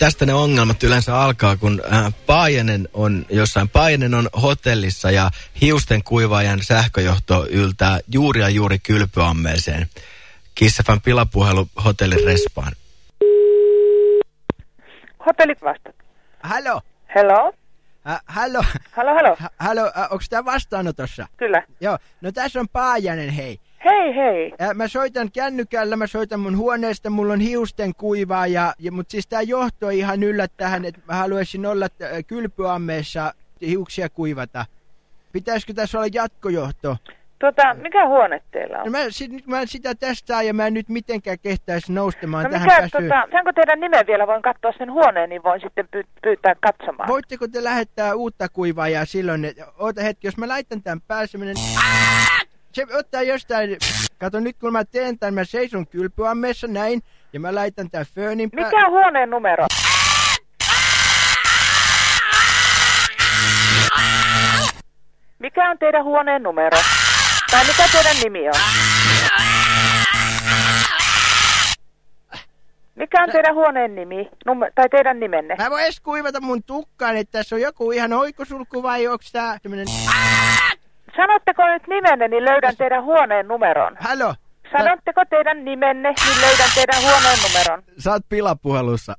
Tästä ne ongelmat yleensä alkaa, kun äh, Paajanen on jossain, Paajanen on hotellissa ja hiusten kuivaajan sähköjohto yltää juuri ja juuri kylpyammeeseen. Kissafan pilapuhelu hotellin respaan. Hotellit vastat. Hallo, Hello? äh, hallo, Hallo, hallo. Hallo, äh, onko tämä vastaanotossa? Kyllä. Joo, no tässä on Paajanen, hei. Hei, hei. Äh, mä soitan kännykällä, mä soitan mun huoneesta, mulla on hiusten kuivaa, ja, ja, mutta siis tää johto ihan yllättähän, että mä haluaisin olla äh, kylpyammeessa hiuksia kuivata. Pitäisikö tässä olla jatkojohto? Tota, mikä huone teillä No on? mä, sit, nyt mä sitä testaa ja mä en nyt mitenkään kehtäisi noustamaan No tähän mikä, pääsyyn. tota, saanko teidän nimen vielä? Voin katsoa sen huoneen, niin voin sitten py- pyytää katsomaan. Voitteko te lähettää uutta kuivaajaa silloin, että oota hetki, jos mä laitan tämän pääseminen... Se ottaa jostain... Kato nyt kun mä teen tämän, mä seison kylpyammeessa näin, ja mä laitan tämän föönin pää... Mikä on huoneen numero? Mikä on teidän huoneen numero? Tai mikä teidän nimi on? Mikä on teidän huoneen nimi? Nume- tai teidän nimenne? Mä voin edes kuivata mun tukkaan, että tässä on joku ihan oikosulku vai onks tää tämmönen... Sanotteko nyt nimenne, niin löydän teidän huoneen numeron. Hallo? Sanotteko teidän nimenne, niin löydän teidän huoneen numeron. Sä oot pilapuhelussa.